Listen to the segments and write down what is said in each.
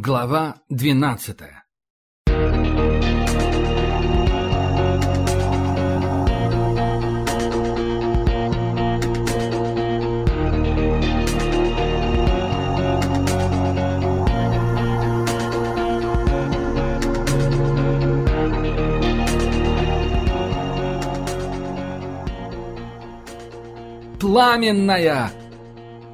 Глава двенадцатая «Пламенная!»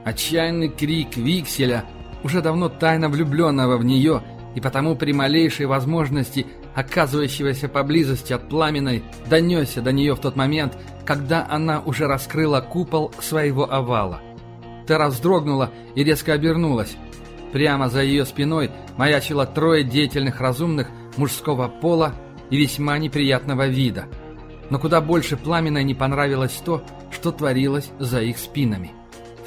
Отчаянный крик Викселя, уже давно тайно влюбленного в нее и потому при малейшей возможности оказывающегося поблизости от пламенной, донесся до нее в тот момент, когда она уже раскрыла купол своего овала. Тера вздрогнула и резко обернулась. Прямо за ее спиной маячило трое деятельных разумных мужского пола и весьма неприятного вида. Но куда больше пламенной не понравилось то, что творилось за их спинами.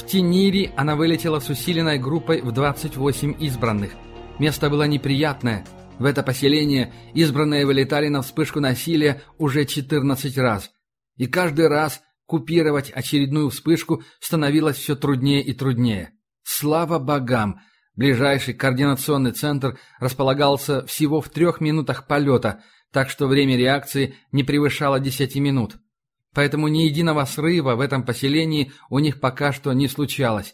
В Тенири она вылетела с усиленной группой в 28 избранных. Место было неприятное. В это поселение избранные вылетали на вспышку насилия уже 14 раз. И каждый раз купировать очередную вспышку становилось все труднее и труднее. Слава богам! Ближайший координационный центр располагался всего в трех минутах полета, так что время реакции не превышало 10 минут. Поэтому ни единого срыва в этом поселении у них пока что не случалось.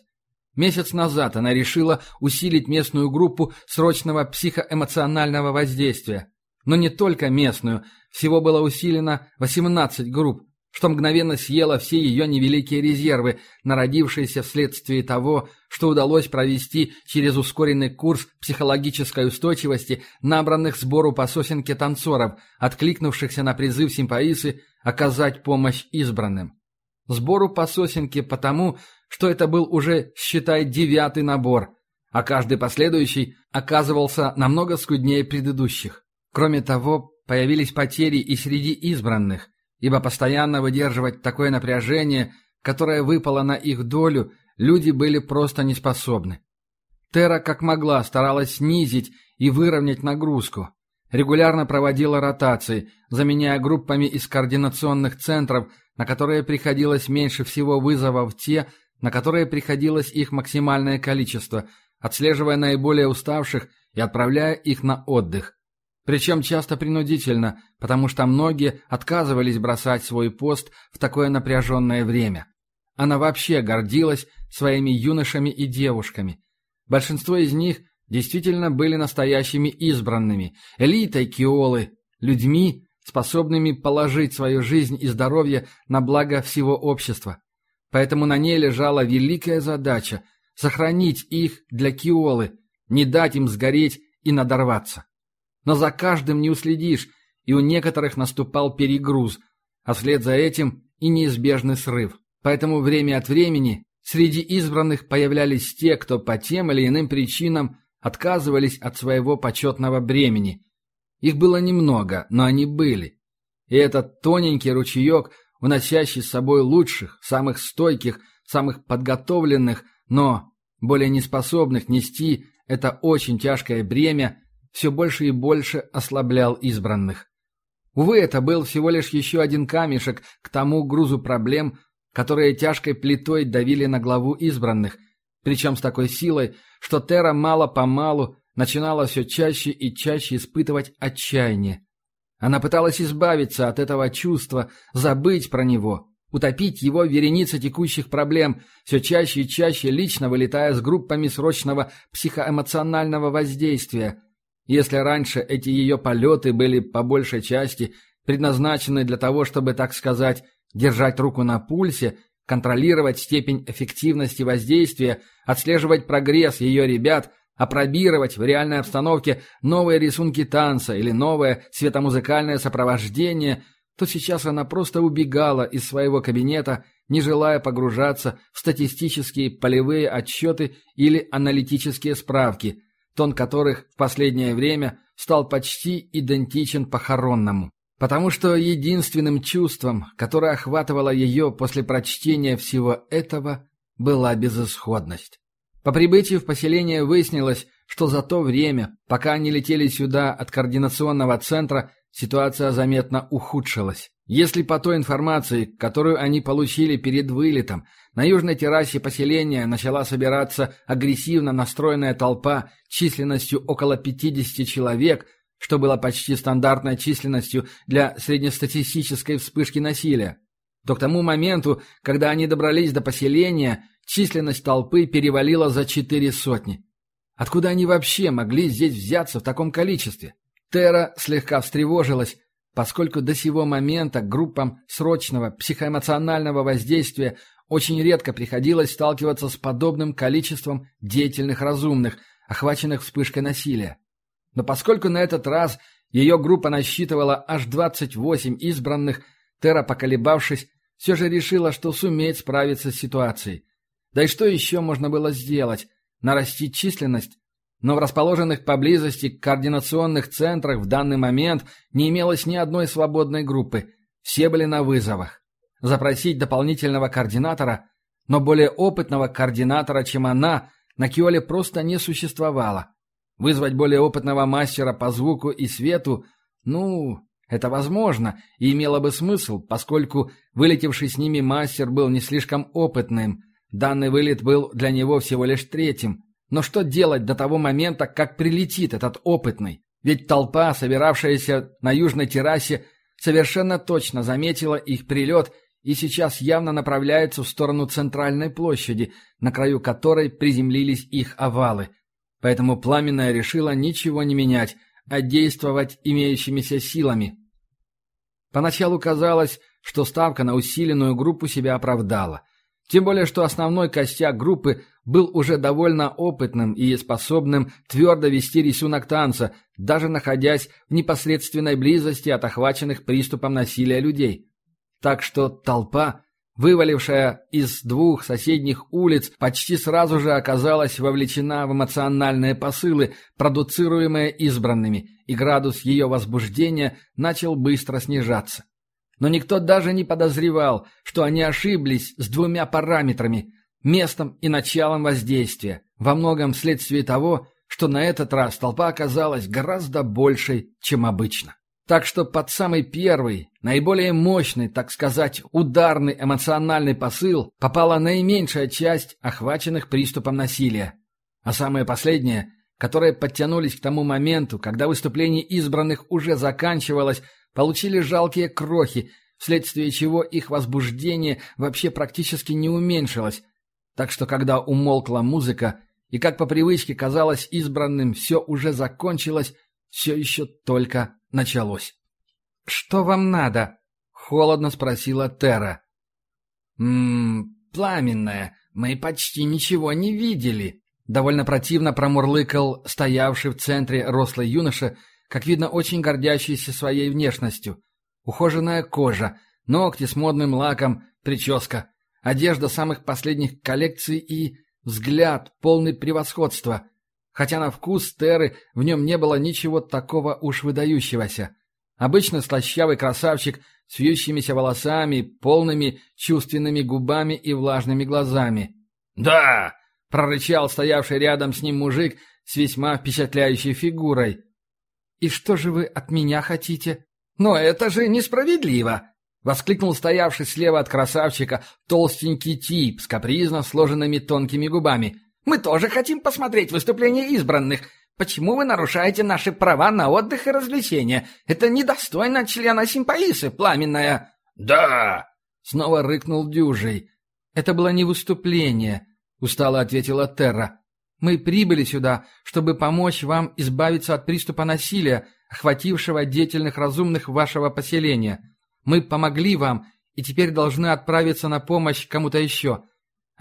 Месяц назад она решила усилить местную группу срочного психоэмоционального воздействия. Но не только местную, всего было усилено 18 групп, что мгновенно съело все ее невеликие резервы, народившиеся вследствие того, что удалось провести через ускоренный курс психологической устойчивости набранных сбору по сосенке танцоров, откликнувшихся на призыв симпаисы оказать помощь избранным. Сбору по сосенке потому, что это был уже, считай, девятый набор, а каждый последующий оказывался намного скуднее предыдущих. Кроме того, появились потери и среди избранных, ибо постоянно выдерживать такое напряжение, которое выпало на их долю, люди были просто не способны. Тера как могла старалась снизить и выровнять нагрузку. Регулярно проводила ротации, заменяя группами из координационных центров, на которые приходилось меньше всего вызовов те, на которые приходилось их максимальное количество, отслеживая наиболее уставших и отправляя их на отдых. Причем часто принудительно, потому что многие отказывались бросать свой пост в такое напряженное время. Она вообще гордилась своими юношами и девушками. Большинство из них действительно были настоящими избранными, элитой Киолы, людьми, способными положить свою жизнь и здоровье на благо всего общества. Поэтому на ней лежала великая задача – сохранить их для Киолы, не дать им сгореть и надорваться. Но за каждым не уследишь, и у некоторых наступал перегруз, а вслед за этим и неизбежный срыв. Поэтому время от времени среди избранных появлялись те, кто по тем или иным причинам отказывались от своего почетного бремени. Их было немного, но они были. И этот тоненький ручеек, уносящий с собой лучших, самых стойких, самых подготовленных, но более неспособных нести это очень тяжкое бремя, все больше и больше ослаблял избранных. Увы, это был всего лишь еще один камешек к тому грузу проблем, которые тяжкой плитой давили на главу избранных, причем с такой силой, что Тера мало-помалу начинала все чаще и чаще испытывать отчаяние. Она пыталась избавиться от этого чувства, забыть про него, утопить его в веренице текущих проблем, все чаще и чаще лично вылетая с группами срочного психоэмоционального воздействия – если раньше эти ее полеты были по большей части предназначены для того, чтобы, так сказать, держать руку на пульсе, контролировать степень эффективности воздействия, отслеживать прогресс ее ребят, опробировать в реальной обстановке новые рисунки танца или новое светомузыкальное сопровождение, то сейчас она просто убегала из своего кабинета, не желая погружаться в статистические полевые отчеты или аналитические справки – тон которых в последнее время стал почти идентичен похоронному. Потому что единственным чувством, которое охватывало ее после прочтения всего этого, была безысходность. По прибытии в поселение выяснилось, что за то время, пока они летели сюда от координационного центра, ситуация заметно ухудшилась. Если по той информации, которую они получили перед вылетом, на южной террасе поселения начала собираться агрессивно настроенная толпа численностью около 50 человек, что было почти стандартной численностью для среднестатистической вспышки насилия, то к тому моменту, когда они добрались до поселения, численность толпы перевалила за четыре сотни. Откуда они вообще могли здесь взяться в таком количестве? Тера слегка встревожилась, поскольку до сего момента группам срочного психоэмоционального воздействия очень редко приходилось сталкиваться с подобным количеством деятельных разумных, охваченных вспышкой насилия. Но поскольку на этот раз ее группа насчитывала аж 28 избранных, Тера, поколебавшись, все же решила, что сумеет справиться с ситуацией. Да и что еще можно было сделать? Нарастить численность? Но в расположенных поблизости координационных центрах в данный момент не имелось ни одной свободной группы. Все были на вызовах. Запросить дополнительного координатора, но более опытного координатора, чем она, на Киоле просто не существовало. Вызвать более опытного мастера по звуку и свету, ну, это возможно и имело бы смысл, поскольку вылетевший с ними мастер был не слишком опытным. Данный вылет был для него всего лишь третьим. Но что делать до того момента, как прилетит этот опытный? Ведь толпа, собиравшаяся на южной террасе, совершенно точно заметила их прилет и сейчас явно направляется в сторону центральной площади, на краю которой приземлились их овалы. Поэтому Пламенная решила ничего не менять, а действовать имеющимися силами. Поначалу казалось, что ставка на усиленную группу себя оправдала – тем более, что основной костяк группы был уже довольно опытным и способным твердо вести рисунок танца, даже находясь в непосредственной близости от охваченных приступом насилия людей. Так что толпа, вывалившая из двух соседних улиц, почти сразу же оказалась вовлечена в эмоциональные посылы, продуцируемые избранными, и градус ее возбуждения начал быстро снижаться. Но никто даже не подозревал, что они ошиблись с двумя параметрами – местом и началом воздействия, во многом вследствие того, что на этот раз толпа оказалась гораздо большей, чем обычно. Так что под самый первый, наиболее мощный, так сказать, ударный эмоциональный посыл попала наименьшая часть охваченных приступом насилия. А самое последнее, которые подтянулись к тому моменту, когда выступление избранных уже заканчивалось, получили жалкие крохи, вследствие чего их возбуждение вообще практически не уменьшилось. Так что когда умолкла музыка, и как по привычке казалось избранным все уже закончилось, все еще только началось. «Что вам надо?» — холодно спросила Тера. «Ммм, пламенная, мы почти ничего не видели», — довольно противно промурлыкал стоявший в центре рослый юноша, как видно, очень гордящийся своей внешностью. Ухоженная кожа, ногти с модным лаком, прическа, одежда самых последних коллекций и взгляд, полный превосходства. Хотя на вкус Теры в нем не было ничего такого уж выдающегося. Обычно слащавый красавчик с вьющимися волосами, полными чувственными губами и влажными глазами. «Да!» — прорычал стоявший рядом с ним мужик с весьма впечатляющей фигурой. «И что же вы от меня хотите?» «Но это же несправедливо!» — воскликнул стоявший слева от красавчика толстенький тип с капризно сложенными тонкими губами. «Мы тоже хотим посмотреть выступление избранных. Почему вы нарушаете наши права на отдых и развлечения? Это недостойно члена симпаисы, пламенная!» «Да!» — снова рыкнул дюжий. «Это было не выступление», — устало ответила Терра. Мы прибыли сюда, чтобы помочь вам избавиться от приступа насилия, охватившего деятельных разумных вашего поселения. Мы помогли вам и теперь должны отправиться на помощь кому-то еще.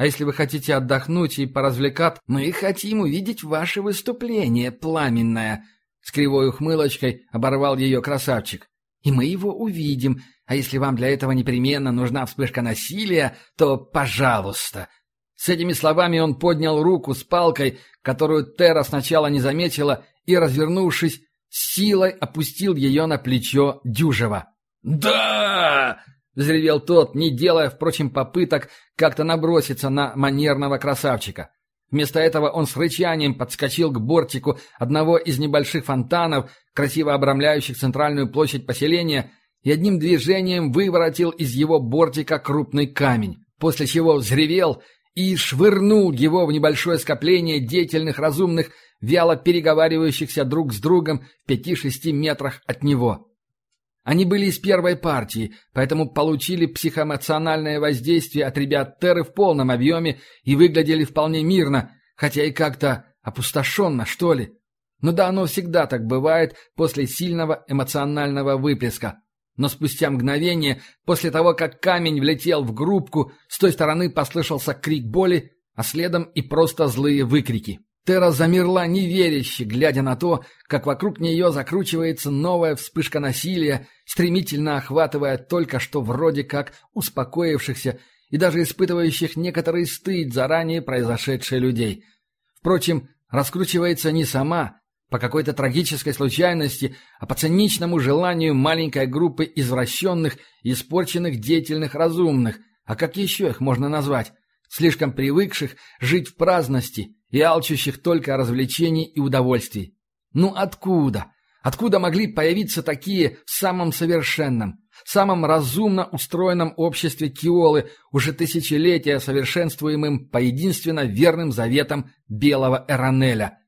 А если вы хотите отдохнуть и поразвлекаться, мы хотим увидеть ваше выступление, пламенное!» С кривой ухмылочкой оборвал ее красавчик. «И мы его увидим, а если вам для этого непременно нужна вспышка насилия, то пожалуйста!» С этими словами он поднял руку с палкой, которую Тера сначала не заметила, и, развернувшись, силой опустил ее на плечо Дюжева. «Да!» — взревел тот, не делая, впрочем, попыток как-то наброситься на манерного красавчика. Вместо этого он с рычанием подскочил к бортику одного из небольших фонтанов, красиво обрамляющих центральную площадь поселения, и одним движением выворотил из его бортика крупный камень, после чего взревел и швырнул его в небольшое скопление деятельных разумных, вяло переговаривающихся друг с другом в пяти-шести метрах от него. Они были из первой партии, поэтому получили психоэмоциональное воздействие от ребят Терры в полном объеме и выглядели вполне мирно, хотя и как-то опустошенно, что ли. Ну да, оно всегда так бывает после сильного эмоционального выплеска. Но спустя мгновение, после того, как камень влетел в группку, с той стороны послышался крик боли, а следом и просто злые выкрики. Тера замерла неверяще, глядя на то, как вокруг нее закручивается новая вспышка насилия, стремительно охватывая только что вроде как успокоившихся и даже испытывающих некоторый стыд заранее произошедшие людей. Впрочем, раскручивается не сама, по какой-то трагической случайности, а по циничному желанию маленькой группы извращенных испорченных деятельных разумных, а как еще их можно назвать, слишком привыкших жить в праздности и алчущих только развлечений и удовольствий. Ну откуда? Откуда могли появиться такие в самом совершенном, самом разумно устроенном обществе Киолы, уже тысячелетия совершенствуемым по единственно верным заветам белого Эронеля?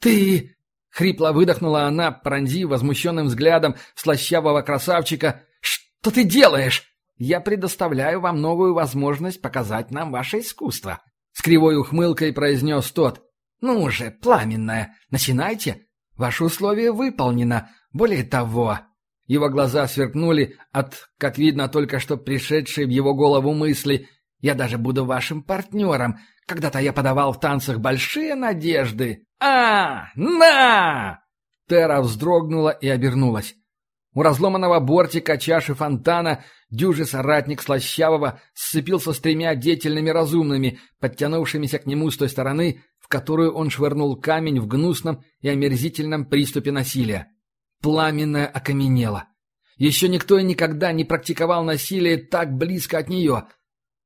«Ты...» — хрипло выдохнула она, пронзив возмущенным взглядом слащавого красавчика. «Что ты делаешь?» «Я предоставляю вам новую возможность показать нам ваше искусство», — с кривой ухмылкой произнес тот. «Ну же, пламенная, начинайте. Ваше условие выполнено. Более того...» Его глаза сверкнули от, как видно, только что пришедшей в его голову мысли. «Я даже буду вашим партнером. Когда-то я подавал в танцах большие надежды. А, на!» Тера вздрогнула и обернулась. У разломанного бортика чаши фонтана дюжий соратник Слащавого сцепился с тремя деятельными разумными, подтянувшимися к нему с той стороны, в которую он швырнул камень в гнусном и омерзительном приступе насилия. Пламенное окаменело. Еще никто и никогда не практиковал насилие так близко от нее.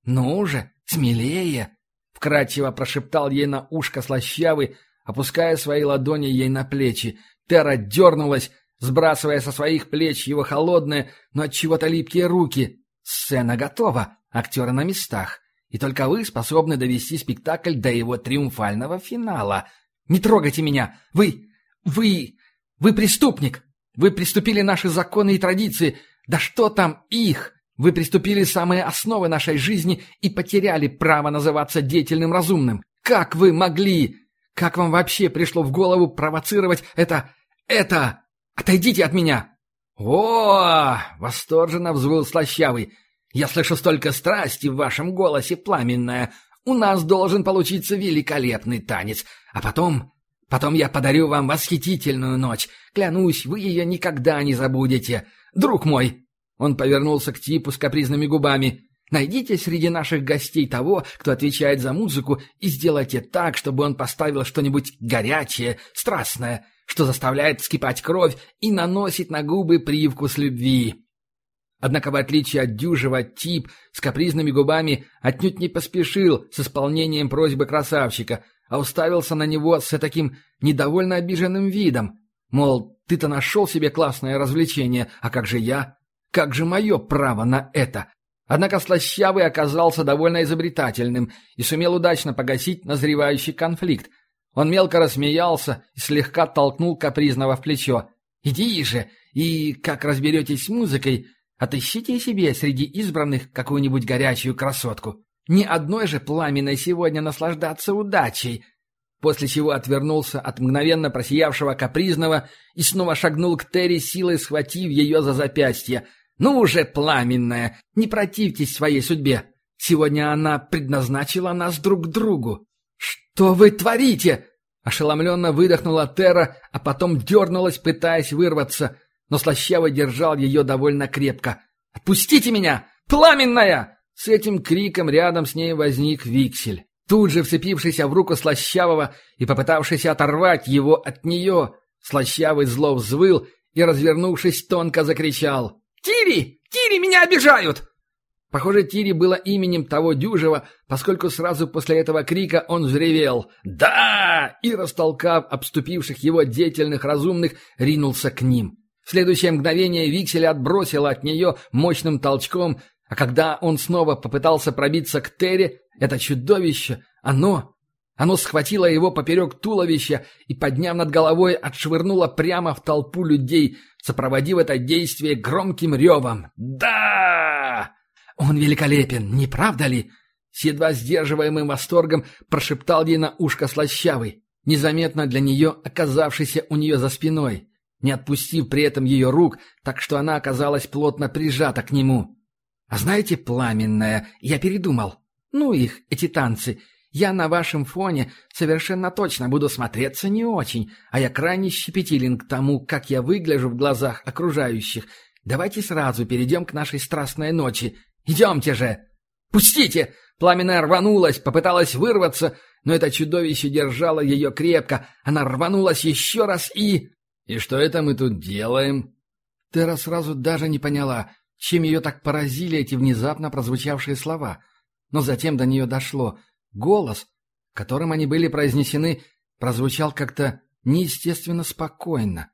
«Ну же, смелее!» — вкрадчиво прошептал ей на ушко Слащавый, опуская свои ладони ей на плечи. Тера дернулась, сбрасывая со своих плеч его холодные, но от чего-то липкие руки. Сцена готова, актеры на местах. И только вы способны довести спектакль до его триумфального финала. Не трогайте меня! Вы... вы... вы преступник! Вы приступили наши законы и традиции. Да что там их? Вы приступили самые основы нашей жизни и потеряли право называться деятельным разумным. Как вы могли? Как вам вообще пришло в голову провоцировать это... это... Отойдите от меня!» «О!» — восторженно взвыл слащавый. «Я слышу столько страсти в вашем голосе, пламенная. У нас должен получиться великолепный танец. А потом... Потом я подарю вам восхитительную ночь. Клянусь, вы ее никогда не забудете. Друг мой!» Он повернулся к типу с капризными губами. «Найдите среди наших гостей того, кто отвечает за музыку, и сделайте так, чтобы он поставил что-нибудь горячее, страстное что заставляет вскипать кровь и наносит на губы привкус любви. Однако, в отличие от дюжего, тип с капризными губами отнюдь не поспешил с исполнением просьбы красавчика, а уставился на него с таким недовольно обиженным видом. Мол, ты-то нашел себе классное развлечение, а как же я? Как же мое право на это? Однако Слащавый оказался довольно изобретательным и сумел удачно погасить назревающий конфликт, он мелко рассмеялся и слегка толкнул капризного в плечо. «Иди же, и, как разберетесь с музыкой, отыщите себе среди избранных какую-нибудь горячую красотку. Ни одной же пламенной сегодня наслаждаться удачей!» После чего отвернулся от мгновенно просиявшего капризного и снова шагнул к Терри силой, схватив ее за запястье. «Ну уже, пламенная, не противьтесь своей судьбе. Сегодня она предназначила нас друг другу». «Что вы творите?» Ошеломленно выдохнула Терра, а потом дернулась, пытаясь вырваться, но Слащава держал ее довольно крепко. «Отпустите меня! Пламенная!» С этим криком рядом с ней возник Виксель, тут же вцепившийся в руку Слащавого и попытавшийся оторвать его от нее. Слащавый зло взвыл и, развернувшись, тонко закричал. «Тири! Тири, меня обижают!» Похоже, Тири было именем того дюжего, поскольку сразу после этого крика он взревел «Да!» и, растолкав обступивших его деятельных разумных, ринулся к ним. В следующее мгновение Викселя отбросило от нее мощным толчком, а когда он снова попытался пробиться к Терри, это чудовище, оно... Оно схватило его поперек туловища и, подняв над головой, отшвырнуло прямо в толпу людей, сопроводив это действие громким ревом. «Да!» «Он великолепен, не правда ли?» С едва сдерживаемым восторгом прошептал ей на ушко слащавый, незаметно для нее оказавшийся у нее за спиной, не отпустив при этом ее рук, так что она оказалась плотно прижата к нему. «А знаете, пламенная, я передумал. Ну их, эти танцы. Я на вашем фоне совершенно точно буду смотреться не очень, а я крайне щепетилен к тому, как я выгляжу в глазах окружающих. Давайте сразу перейдем к нашей страстной ночи. Идемте же!» «Пустите!» Пламенная рванулась, попыталась вырваться, но это чудовище держало ее крепко. Она рванулась еще раз и... «И что это мы тут делаем?» Тера сразу даже не поняла, чем ее так поразили эти внезапно прозвучавшие слова. Но затем до нее дошло. Голос, которым они были произнесены, прозвучал как-то неестественно спокойно.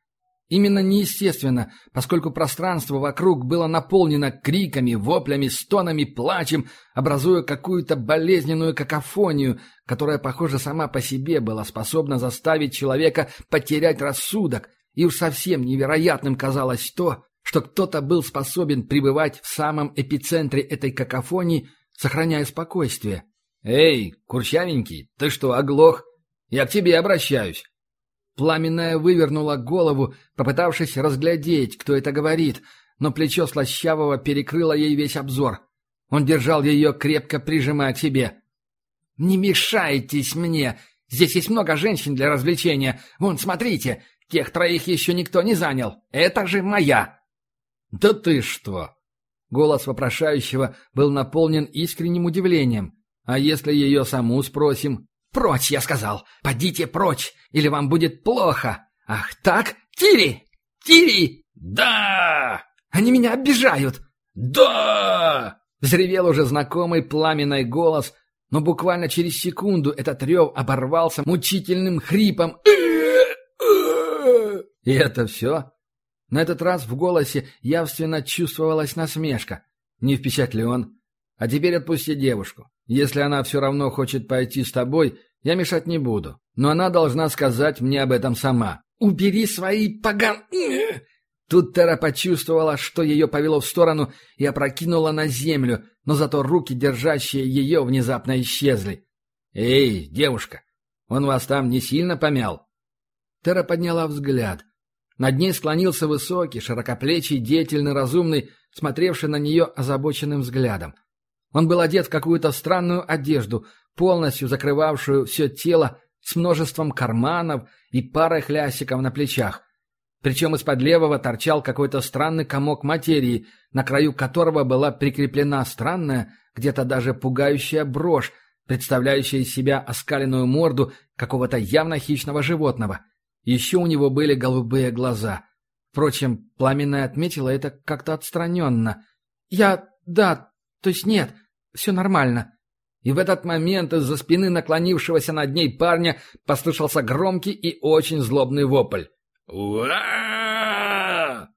Именно неестественно, поскольку пространство вокруг было наполнено криками, воплями, стонами, плачем, образуя какую-то болезненную какофонию, которая, похоже, сама по себе была способна заставить человека потерять рассудок, и уж совсем невероятным казалось то, что кто-то был способен пребывать в самом эпицентре этой какофонии, сохраняя спокойствие. «Эй, курчавенький, ты что, оглох? Я к тебе обращаюсь. Пламенная вывернула голову, попытавшись разглядеть, кто это говорит, но плечо Слащавого перекрыло ей весь обзор. Он держал ее, крепко прижимая к себе. «Не мешайтесь мне! Здесь есть много женщин для развлечения. Вон, смотрите, тех троих еще никто не занял. Это же моя!» «Да ты что!» Голос вопрошающего был наполнен искренним удивлением. «А если ее саму спросим?» «Прочь, я сказал! Подите прочь, или вам будет плохо! Ах так? Тири! Тири! Да! Они меня обижают! Да!» Взревел уже знакомый пламенный голос, но буквально через секунду этот рев оборвался мучительным хрипом. И это все? На этот раз в голосе явственно чувствовалась насмешка. Не впечатлен. А теперь отпусти девушку. Если она все равно хочет пойти с тобой, я мешать не буду. Но она должна сказать мне об этом сама. «Убери свои поган...» Тут Тера почувствовала, что ее повело в сторону и опрокинула на землю, но зато руки, держащие ее, внезапно исчезли. «Эй, девушка, он вас там не сильно помял?» Тера подняла взгляд. Над ней склонился высокий, широкоплечий, деятельный, разумный, смотревший на нее озабоченным взглядом. Он был одет в какую-то странную одежду, полностью закрывавшую все тело, с множеством карманов и парой хлясиков на плечах. Причем из-под левого торчал какой-то странный комок материи, на краю которого была прикреплена странная, где-то даже пугающая брошь, представляющая из себя оскаленную морду какого-то явно хищного животного. Еще у него были голубые глаза. Впрочем, Пламенная отметила это как-то отстраненно. «Я... да, то есть нет, все нормально». И в этот момент из-за спины наклонившегося над ней парня послышался громкий и очень злобный вопль. «Уа!»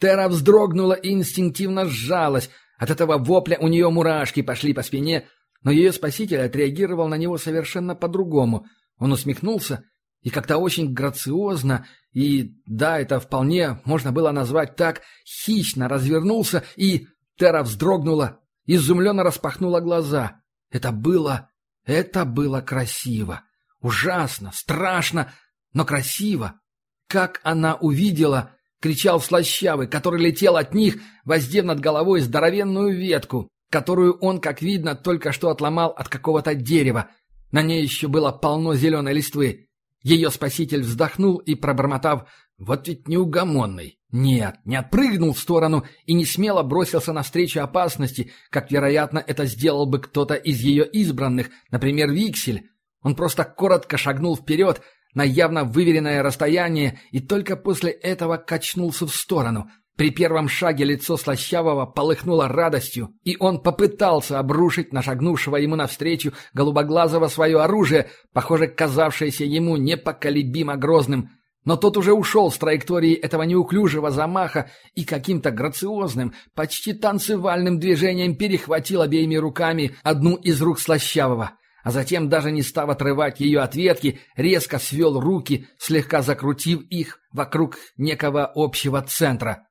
Тера вздрогнула и инстинктивно сжалась. От этого вопля у нее мурашки пошли по спине, но ее спаситель отреагировал на него совершенно по-другому. Он усмехнулся и как-то очень грациозно, и, да, это вполне можно было назвать так, хищно развернулся, и Тера вздрогнула, изумленно распахнула глаза. Это было... это было красиво. Ужасно, страшно, но красиво. Как она увидела, кричал Слащавый, который летел от них, воздев над головой здоровенную ветку, которую он, как видно, только что отломал от какого-то дерева. На ней еще было полно зеленой листвы. Ее спаситель вздохнул и, пробормотав «Вот ведь неугомонный!» Нет, не отпрыгнул в сторону и не смело бросился навстречу опасности, как, вероятно, это сделал бы кто-то из ее избранных, например, Виксель. Он просто коротко шагнул вперед на явно выверенное расстояние и только после этого качнулся в сторону, При первом шаге лицо Слащавого полыхнуло радостью, и он попытался обрушить на шагнувшего ему навстречу голубоглазого свое оружие, похоже, казавшееся ему непоколебимо грозным. Но тот уже ушел с траектории этого неуклюжего замаха и каким-то грациозным, почти танцевальным движением перехватил обеими руками одну из рук Слащавого а затем, даже не став отрывать ее от ветки, резко свел руки, слегка закрутив их вокруг некого общего центра.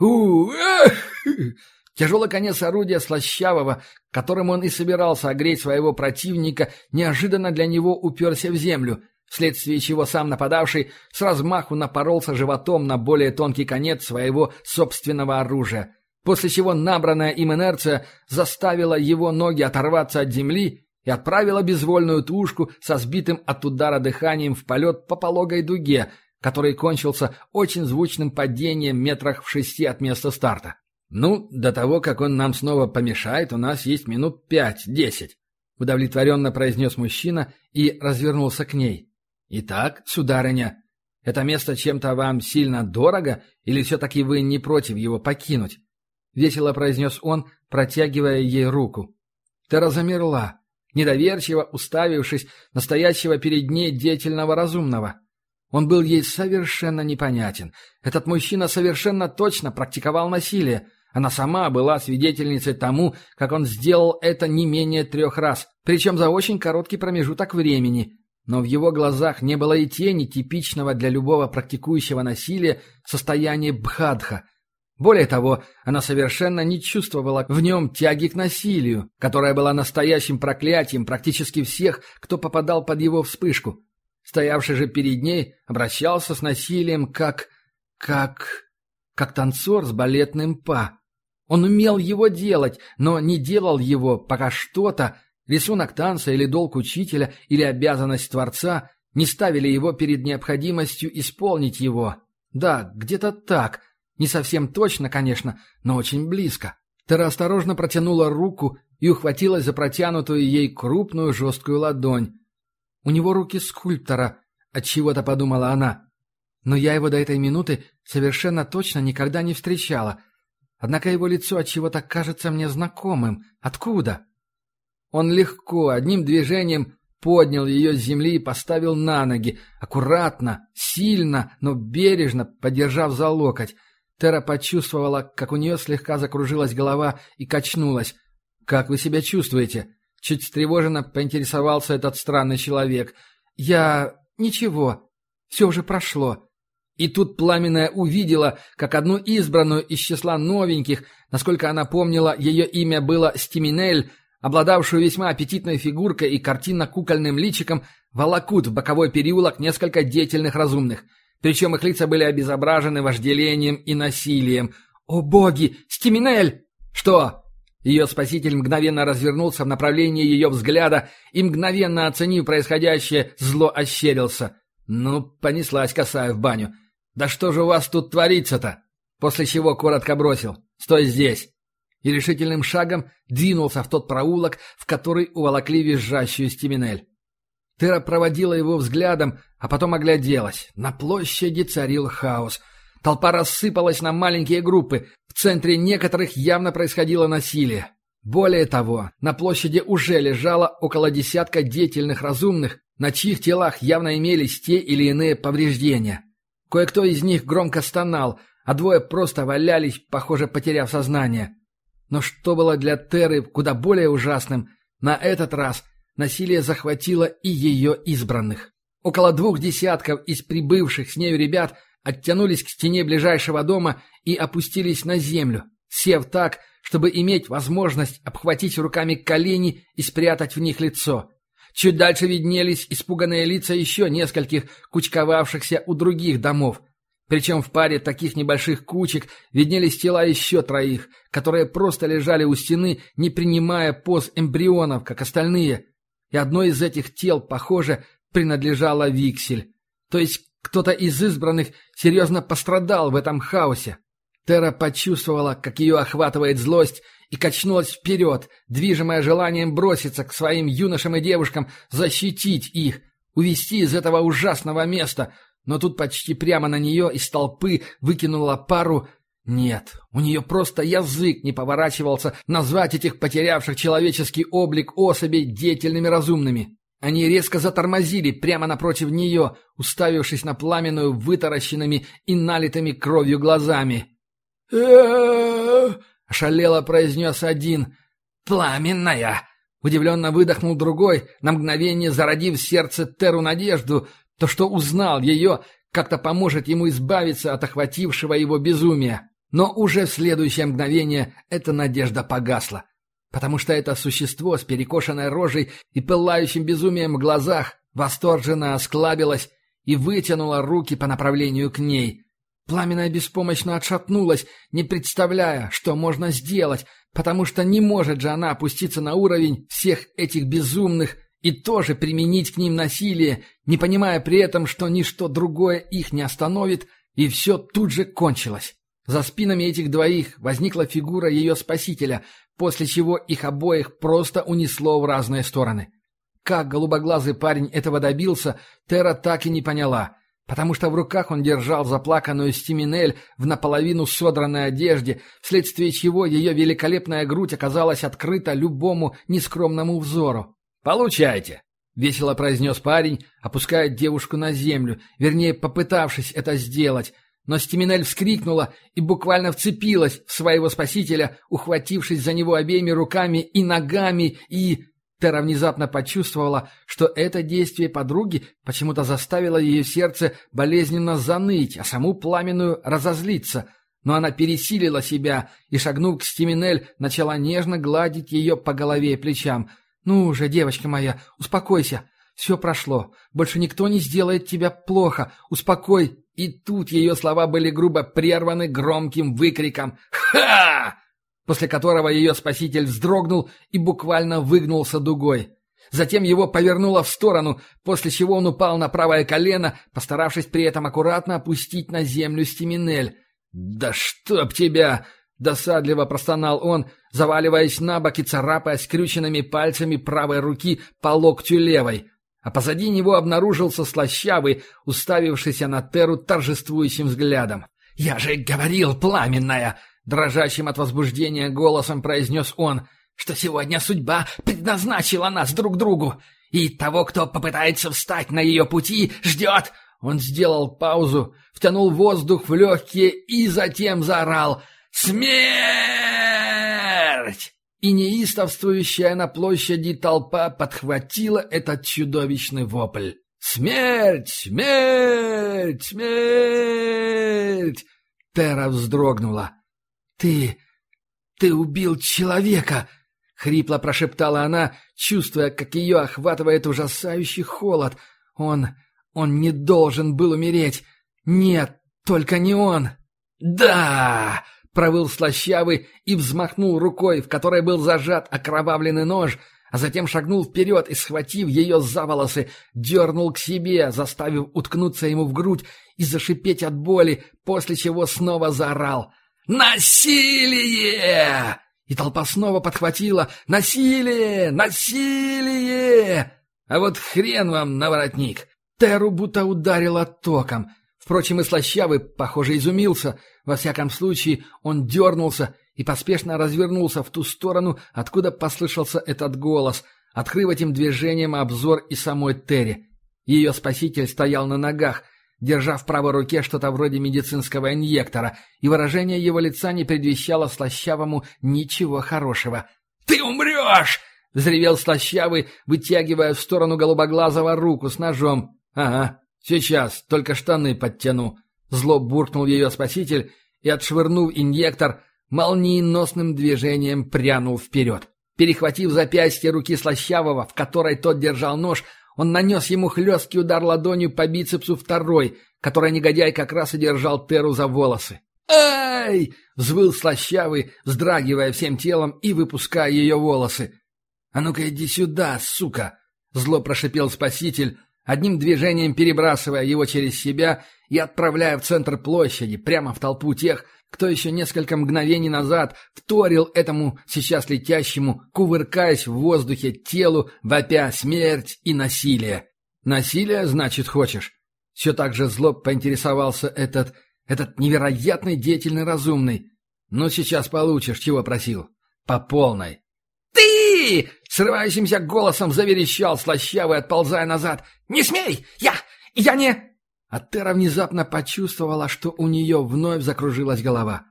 У Тяжелый конец орудия слащавого, которым он и собирался огреть своего противника, неожиданно для него уперся в землю, вследствие чего сам нападавший с размаху напоролся животом на более тонкий конец своего собственного оружия, после чего набранная им инерция заставила его ноги оторваться от земли и отправила безвольную тушку со сбитым от удара дыханием в полет по пологой дуге, который кончился очень звучным падением метрах в шести от места старта. «Ну, до того, как он нам снова помешает, у нас есть минут пять-десять», — удовлетворенно произнес мужчина и развернулся к ней. «Итак, сударыня, это место чем-то вам сильно дорого, или все-таки вы не против его покинуть?» — весело произнес он, протягивая ей руку. Тера замерла, недоверчиво уставившись настоящего перед ней деятельного разумного. Он был ей совершенно непонятен. Этот мужчина совершенно точно практиковал насилие. Она сама была свидетельницей тому, как он сделал это не менее трех раз, причем за очень короткий промежуток времени. Но в его глазах не было и тени типичного для любого практикующего насилия состояния бхадха. Более того, она совершенно не чувствовала в нем тяги к насилию, которая была настоящим проклятием практически всех, кто попадал под его вспышку. Стоявший же перед ней обращался с насилием как... как... как танцор с балетным па. Он умел его делать, но не делал его, пока что-то, рисунок танца или долг учителя или обязанность творца, не ставили его перед необходимостью исполнить его. Да, где-то так. Не совсем точно, конечно, но очень близко. Тера осторожно протянула руку и ухватилась за протянутую ей крупную жесткую ладонь. У него руки скульптора, от чего то подумала она. Но я его до этой минуты совершенно точно никогда не встречала. Однако его лицо от чего-то кажется мне знакомым. Откуда? Он легко, одним движением поднял ее с земли и поставил на ноги, аккуратно, сильно, но бережно подержав за локоть. Тера почувствовала, как у нее слегка закружилась голова и качнулась. «Как вы себя чувствуете?» Чуть встревоженно поинтересовался этот странный человек. «Я... ничего. Все уже прошло». И тут Пламенная увидела, как одну избранную из числа новеньких, насколько она помнила, ее имя было Стиминель, обладавшую весьма аппетитной фигуркой и картинно-кукольным личиком, волокут в боковой переулок несколько деятельных разумных. Причем их лица были обезображены вожделением и насилием. «О боги! Стиминель!» «Что?» Ее спаситель мгновенно развернулся в направлении ее взгляда и, мгновенно оценив происходящее, зло ощерился. «Ну, понеслась косая в баню. Да что же у вас тут творится-то?» После чего коротко бросил «Стой здесь!» И решительным шагом двинулся в тот проулок, в который уволокли визжащую стиминель. Тера проводила его взглядом, а потом огляделась. На площади царил хаос — Толпа рассыпалась на маленькие группы. В центре некоторых явно происходило насилие. Более того, на площади уже лежало около десятка деятельных разумных, на чьих телах явно имелись те или иные повреждения. Кое-кто из них громко стонал, а двое просто валялись, похоже, потеряв сознание. Но что было для Теры куда более ужасным, на этот раз насилие захватило и ее избранных. Около двух десятков из прибывших с нею ребят оттянулись к стене ближайшего дома и опустились на землю, сев так, чтобы иметь возможность обхватить руками колени и спрятать в них лицо. Чуть дальше виднелись испуганные лица еще нескольких кучковавшихся у других домов. Причем в паре таких небольших кучек виднелись тела еще троих, которые просто лежали у стены, не принимая поз эмбрионов, как остальные. И одно из этих тел, похоже, принадлежало Виксель. То есть кто-то из избранных серьезно пострадал в этом хаосе. Тера почувствовала, как ее охватывает злость, и качнулась вперед, движимая желанием броситься к своим юношам и девушкам, защитить их, увести из этого ужасного места. Но тут почти прямо на нее из толпы выкинула пару Нет, у нее просто язык не поворачивался назвать этих потерявших человеческий облик особей деятельными разумными. Они резко затормозили прямо напротив нее, уставившись на пламенную вытаращенными и налитыми кровью глазами. ошалело произнес один. «Пламенная!» — удивленно выдохнул другой, на мгновение зародив в сердце Теру надежду, то, что узнал ее, как-то поможет ему избавиться от охватившего его безумия. Но уже в следующее мгновение эта надежда погасла. Потому что это существо с перекошенной рожей и пылающим безумием в глазах восторженно осклабилось и вытянуло руки по направлению к ней. Пламенная беспомощно отшатнулась, не представляя, что можно сделать, потому что не может же она опуститься на уровень всех этих безумных и тоже применить к ним насилие, не понимая при этом, что ничто другое их не остановит, и все тут же кончилось. За спинами этих двоих возникла фигура ее спасителя, после чего их обоих просто унесло в разные стороны. Как голубоглазый парень этого добился, Тера так и не поняла, потому что в руках он держал заплаканную Стиминель в наполовину содранной одежде, вследствие чего ее великолепная грудь оказалась открыта любому нескромному взору. «Получайте!» — весело произнес парень, опуская девушку на землю, вернее, попытавшись это сделать — но Стиминель вскрикнула и буквально вцепилась в своего спасителя, ухватившись за него обеими руками и ногами, и... Тера внезапно почувствовала, что это действие подруги почему-то заставило ее сердце болезненно заныть, а саму пламенную разозлиться. Но она пересилила себя и, шагнув к Стиминель, начала нежно гладить ее по голове и плечам. «Ну уже, девочка моя, успокойся. Все прошло. Больше никто не сделает тебя плохо. Успокой и тут ее слова были грубо прерваны громким выкриком «Ха!», после которого ее спаситель вздрогнул и буквально выгнулся дугой. Затем его повернуло в сторону, после чего он упал на правое колено, постаравшись при этом аккуратно опустить на землю Стиминель. «Да чтоб тебя!» — досадливо простонал он, заваливаясь на бок и царапая скрюченными пальцами правой руки по локтю левой а позади него обнаружился слащавый, уставившийся на Теру торжествующим взглядом. «Я же говорил, пламенная!» — дрожащим от возбуждения голосом произнес он, «что сегодня судьба предназначила нас друг другу, и того, кто попытается встать на ее пути, ждет...» Он сделал паузу, втянул воздух в легкие и затем заорал «Смерть!» и неистовствующая на площади толпа подхватила этот чудовищный вопль. «Смерть! Смерть! Смерть!» Тера вздрогнула. «Ты... ты убил человека!» — хрипло прошептала она, чувствуя, как ее охватывает ужасающий холод. «Он... он не должен был умереть! Нет, только не он!» «Да!» Провыл слащавый и взмахнул рукой, в которой был зажат окровавленный нож, а затем шагнул вперед и, схватив ее за волосы, дернул к себе, заставив уткнуться ему в грудь и зашипеть от боли, после чего снова заорал «Насилие!» И толпа снова подхватила «Насилие! Насилие!» А вот хрен вам, наворотник! Теру будто ударило током. Впрочем, и слащавый, похоже, изумился — во всяком случае, он дернулся и поспешно развернулся в ту сторону, откуда послышался этот голос, открыв этим движением обзор и самой Терри. Ее спаситель стоял на ногах, держа в правой руке что-то вроде медицинского инъектора, и выражение его лица не предвещало Слащавому ничего хорошего. «Ты умрешь!» — взревел Слащавый, вытягивая в сторону голубоглазого руку с ножом. «Ага, сейчас, только штаны подтяну», Зло буркнул ее спаситель и, отшвырнув инъектор, молниеносным движением прянул вперед. Перехватив запястье руки Слащавого, в которой тот держал нож, он нанес ему хлесткий удар ладонью по бицепсу второй, который негодяй как раз и держал Теру за волосы. «Ай!» — взвыл Слащавый, вздрагивая всем телом и выпуская ее волосы. «А ну-ка иди сюда, сука!» — зло прошипел спаситель, одним движением перебрасывая его через себя и отправляя в центр площади, прямо в толпу тех, кто еще несколько мгновений назад вторил этому сейчас летящему, кувыркаясь в воздухе телу, вопя смерть и насилие. «Насилие, значит, хочешь?» Все так же зло поинтересовался этот... Этот невероятный деятельный разумный. Ну, сейчас получишь, чего просил. По полной. «Ты!» — срывающимся голосом заверещал слащавый, отползая назад. «Не смей! Я... я не...» А Тера внезапно почувствовала, что у нее вновь закружилась голова.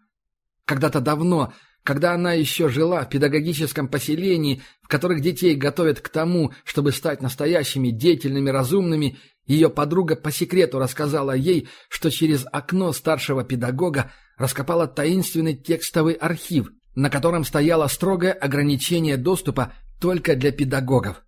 Когда-то давно, когда она еще жила в педагогическом поселении, в которых детей готовят к тому, чтобы стать настоящими деятельными разумными, ее подруга по секрету рассказала ей, что через окно старшего педагога раскопала таинственный текстовый архив, на котором стояло строгое ограничение доступа только для педагогов.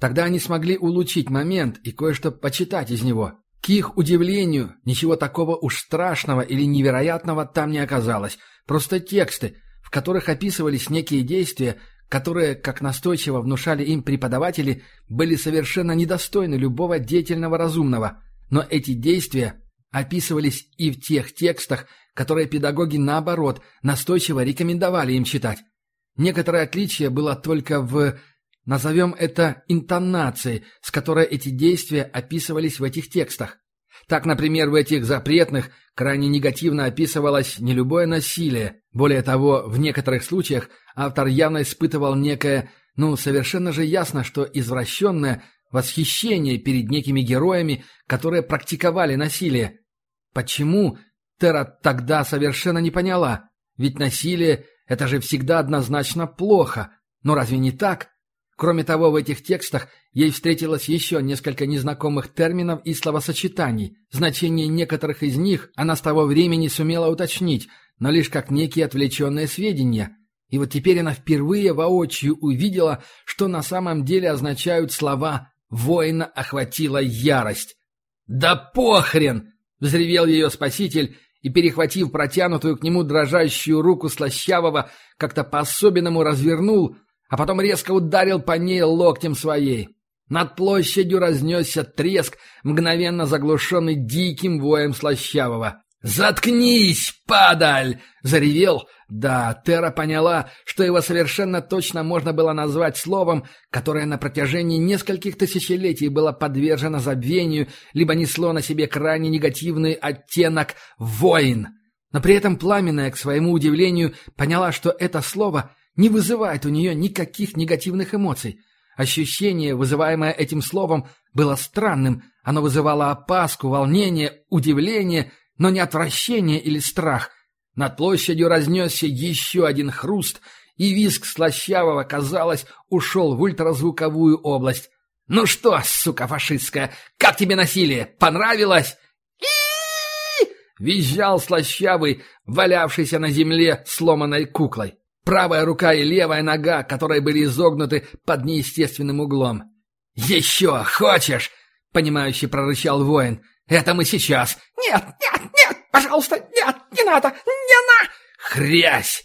Тогда они смогли улучшить момент и кое-что почитать из него. К их удивлению, ничего такого уж страшного или невероятного там не оказалось. Просто тексты, в которых описывались некие действия, которые, как настойчиво внушали им преподаватели, были совершенно недостойны любого деятельного разумного. Но эти действия описывались и в тех текстах, которые педагоги, наоборот, настойчиво рекомендовали им читать. Некоторое отличие было только в Назовем это интонацией, с которой эти действия описывались в этих текстах. Так, например, в этих запретных крайне негативно описывалось не любое насилие. Более того, в некоторых случаях автор явно испытывал некое, ну, совершенно же ясно, что извращенное восхищение перед некими героями, которые практиковали насилие. Почему? Тера тогда совершенно не поняла. Ведь насилие – это же всегда однозначно плохо. Но разве не так? Кроме того, в этих текстах ей встретилось еще несколько незнакомых терминов и словосочетаний. Значение некоторых из них она с того времени сумела уточнить, но лишь как некие отвлеченные сведения. И вот теперь она впервые воочию увидела, что на самом деле означают слова «воина охватила ярость». «Да похрен!» — взревел ее спаситель и, перехватив протянутую к нему дрожащую руку слащавого, как-то по-особенному развернул — а потом резко ударил по ней локтем своей. Над площадью разнесся треск, мгновенно заглушенный диким воем слащавого. «Заткнись, падаль!» — заревел. Да, Тера поняла, что его совершенно точно можно было назвать словом, которое на протяжении нескольких тысячелетий было подвержено забвению, либо несло на себе крайне негативный оттенок «воин». Но при этом Пламенная, к своему удивлению, поняла, что это слово не вызывает у нее никаких негативных эмоций. Ощущение, вызываемое этим словом, было странным. Оно вызывало опаску, волнение, удивление, но не отвращение или страх. Над площадью разнесся еще один хруст, и визг слащавого, казалось, ушел в ультразвуковую область. «Ну что, сука фашистская, как тебе насилие? Понравилось?» Визжал слащавый, валявшийся на земле сломанной куклой. Правая рука и левая нога, которые были изогнуты под неестественным углом. «Еще хочешь?» — понимающе прорычал воин. «Это мы сейчас!» «Нет, нет, нет! Пожалуйста, нет! Не надо! Не на...» «Хрясь!»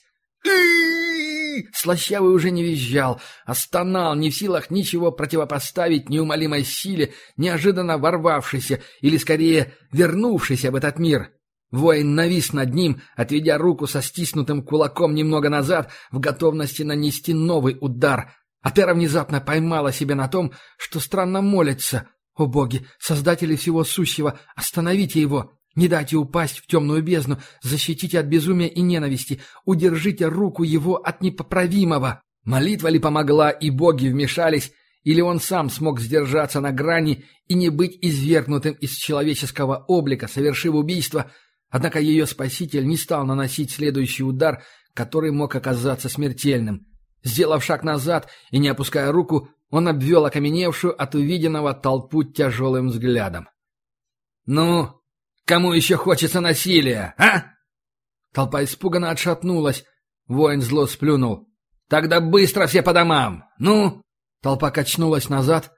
Слащавый уже не визжал, а стонал, не в силах ничего противопоставить неумолимой силе, неожиданно ворвавшейся или, скорее, вернувшейся в этот мир. Воин навис над ним, отведя руку со стиснутым кулаком немного назад в готовности нанести новый удар. А Тера внезапно поймала себя на том, что странно молится. «О боги, создатели всего сущего, остановите его! Не дайте упасть в темную бездну, защитите от безумия и ненависти, удержите руку его от непоправимого!» Молитва ли помогла, и боги вмешались, или он сам смог сдержаться на грани и не быть извергнутым из человеческого облика, совершив убийство — Однако ее спаситель не стал наносить следующий удар, который мог оказаться смертельным. Сделав шаг назад и не опуская руку, он обвел окаменевшую от увиденного толпу тяжелым взглядом. «Ну, кому еще хочется насилия, а?» Толпа испуганно отшатнулась. Воин зло сплюнул. «Тогда быстро все по домам! Ну!» Толпа качнулась назад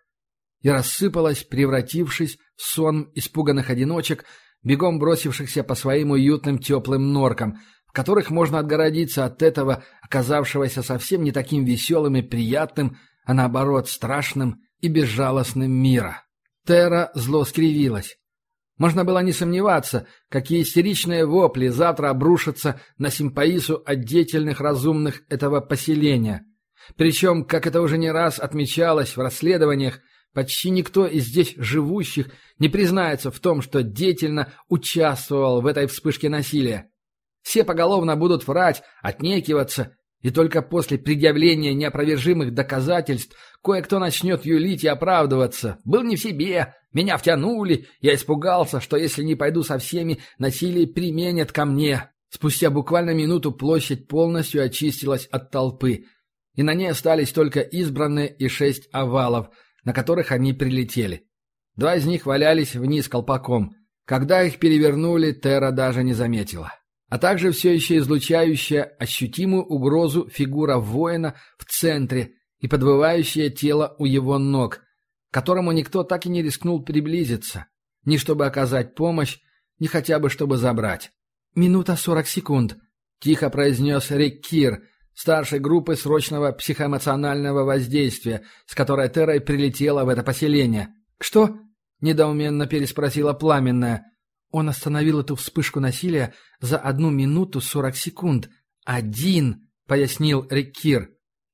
и рассыпалась, превратившись в сон испуганных одиночек, бегом бросившихся по своим уютным теплым норкам, в которых можно отгородиться от этого, оказавшегося совсем не таким веселым и приятным, а наоборот страшным и безжалостным мира. Тера зло скривилась. Можно было не сомневаться, какие истеричные вопли завтра обрушатся на симпаису от деятельных разумных этого поселения. Причем, как это уже не раз отмечалось в расследованиях, почти никто из здесь живущих не признается в том, что деятельно участвовал в этой вспышке насилия. Все поголовно будут врать, отнекиваться, и только после предъявления неопровержимых доказательств кое-кто начнет юлить и оправдываться. Был не в себе, меня втянули, я испугался, что если не пойду со всеми, насилие применят ко мне. Спустя буквально минуту площадь полностью очистилась от толпы, и на ней остались только избранные и шесть овалов, на которых они прилетели. Два из них валялись вниз колпаком. Когда их перевернули, Тера даже не заметила. А также все еще излучающая ощутимую угрозу фигура воина в центре и подвывающее тело у его ног, к которому никто так и не рискнул приблизиться, ни чтобы оказать помощь, ни хотя бы чтобы забрать. «Минута сорок секунд», — тихо произнес Рик Кир, старшей группы срочного психоэмоционального воздействия, с которой Террой прилетела в это поселение. «Что?» — недоуменно переспросила Пламенная. Он остановил эту вспышку насилия за одну минуту сорок секунд. «Один!» — пояснил Риккир.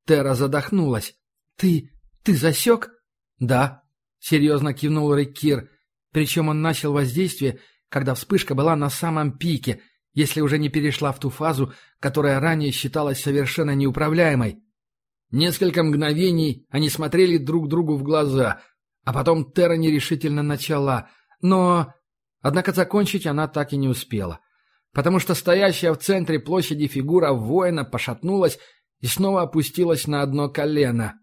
Терра задохнулась. «Ты... ты засек?» «Да», — серьезно кивнул Риккир. Причем он начал воздействие, когда вспышка была на самом пике — если уже не перешла в ту фазу, которая ранее считалась совершенно неуправляемой. Несколько мгновений они смотрели друг другу в глаза, а потом Терра нерешительно начала, но... Однако закончить она так и не успела, потому что стоящая в центре площади фигура воина пошатнулась и снова опустилась на одно колено.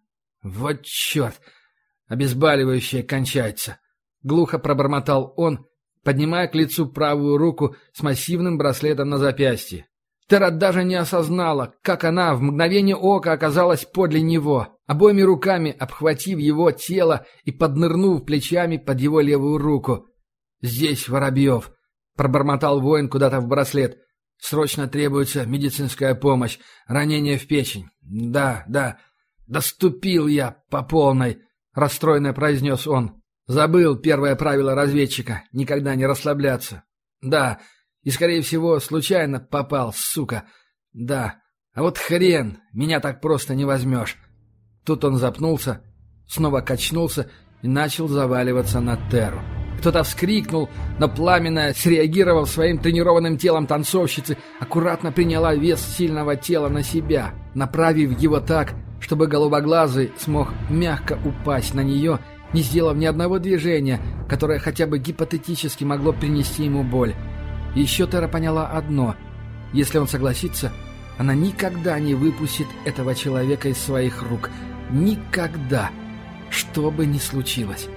«Вот черт! Обезболивающее кончается!» — глухо пробормотал он поднимая к лицу правую руку с массивным браслетом на запястье. Тера даже не осознала, как она в мгновение ока оказалась подле него, обоими руками обхватив его тело и поднырнув плечами под его левую руку. «Здесь Воробьев», — пробормотал воин куда-то в браслет. «Срочно требуется медицинская помощь, ранение в печень». «Да, да, доступил я по полной», — расстроенно произнес он. Забыл первое правило разведчика — никогда не расслабляться. Да, и, скорее всего, случайно попал, сука. Да, а вот хрен, меня так просто не возьмешь. Тут он запнулся, снова качнулся и начал заваливаться на Терру. Кто-то вскрикнул, но пламенная, среагировав своим тренированным телом танцовщицы, аккуратно приняла вес сильного тела на себя, направив его так, чтобы голубоглазый смог мягко упасть на нее не сделав ни одного движения, которое хотя бы гипотетически могло принести ему боль. Еще Тера поняла одно. Если он согласится, она никогда не выпустит этого человека из своих рук. Никогда. Что бы ни случилось.